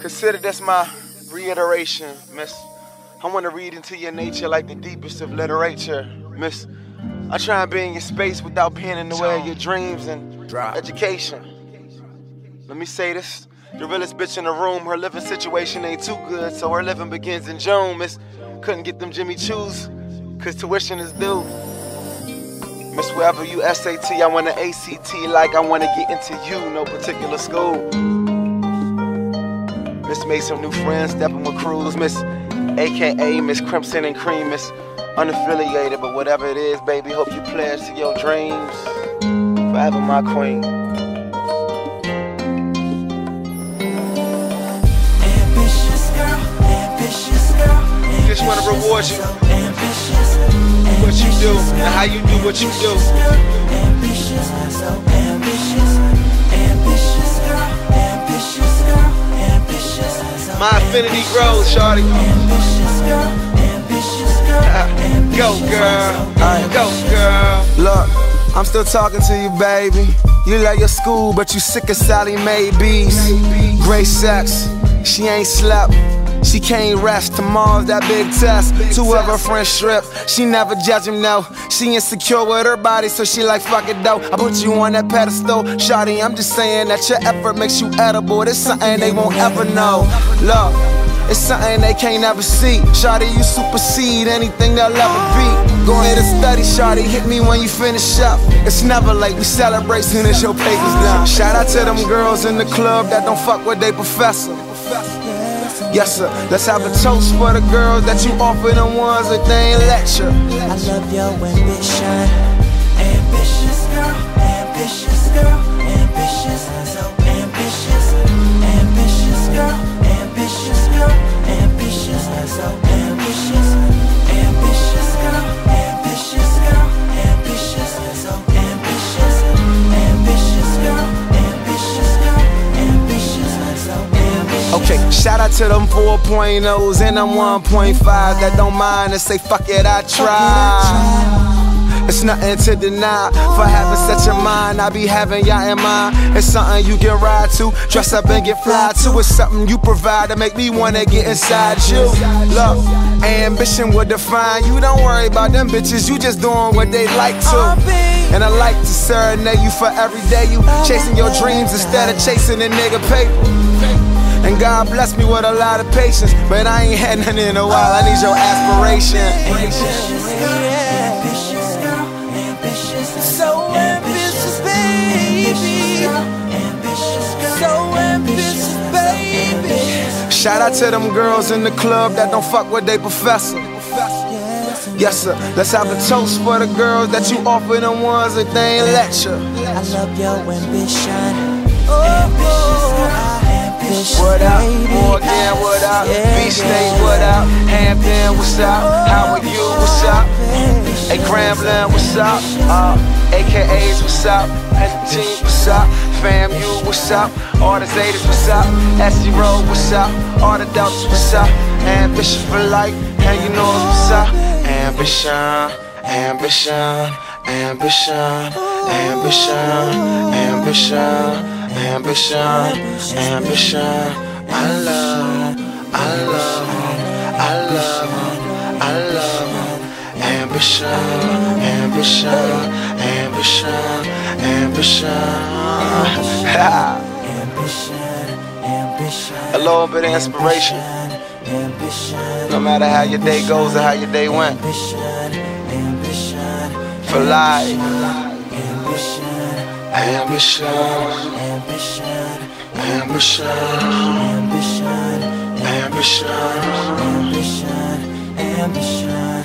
Consider this my reiteration, miss. I want to read into your nature like the deepest of literature, miss. I try and be in your space without being in the way of your dreams and Drop. education. Let me say this. The realest bitch in the room, her living situation ain't too good, so her living begins in June, miss. Couldn't get them Jimmy Choos, cause tuition is due. Miss, wherever you SAT, I want an ACT like I want to get into you, no particular school. Miss made some new friends, stepping with crews, Miss AKA Miss Crimson and Cream, Miss unaffiliated, but whatever it is, baby, hope you pledge to your dreams. Forever my queen. Ambitious girl, ambitious girl. Just wanna reward you. Ambitious, What you do and how you do what you do. ambitious, so ambitious. My affinity grows, shawty. ambitious girl, ambitious girl. Go, girl. Go, girl. Look, I'm still talking to you, baby. You love your school, but you sick of Sally Maybes. Great sex, she ain't slept. She can't rest. Tomorrow's that big test. Two of her friends strip. She never judge him, no. She insecure with her body, so she like fuck it though. I put you on that pedestal. Shawty, I'm just saying that your effort makes you edible. It's something they won't ever know. Look. It's something they can't ever see. Shawty, you supersede anything they'll ever be. Go ahead and study, Shawty. Hit me when you finish up. It's never late, we celebrate soon as your paper's done. Shout out to them girls in the club that don't fuck with they professor. Yes, sir. Let's have a toast for the girls that you offer them ones that they ain't let you. I love your ambition. Ambitious girl, ambitious girl, ambitious, so Okay, shout out to them 4.0s and them 1.5 that don't mind and say, fuck it, I try. It's nothing to deny. For having such a mind, I be having y'all in mind. It's something you can ride to, dress up and get fly to. It's something you provide to make me wanna get inside you. Look, ambition will define you. Don't worry about them bitches, you just doing what they like to. And I like to serenade you for every day you chasing your dreams instead of chasing a nigga paper. And God bless me with a lot of patience, but I ain't had none in a while. I need your aspiration. Ambitious girl, ambitious girl, ambitious, so ambitious, baby. Ambitious girl, so ambitious, baby. Shout out to them girls in the club that don't fuck with they professor. Yes, sir. Let's have a toast for the girls that you offer them ones that they ain't lecture. I love your ambition. Oh, ambitious girl, what up? Yeah, Beach State, what up? Hampton, what's up? How are you? What's up? Hey, Grambling, what's up? Uh, AKAs, what's up? Team, what's up? FAMU, what's up? All the Zetas, what's up? SGRho, what's up? All the Deltas, what's up? Ambitious for life, and you know what's up? Ambition, ambition, ambition, ambition, ambition, ambition, ambition. I love, I love, I love, I love. Ambition, ambition, ambition, ambition. Ambition. A little bit of inspiration. No matter how your day goes or how your day went. For life. Ambition, ambition, ambition, ambition, ambition. ambition, ambition.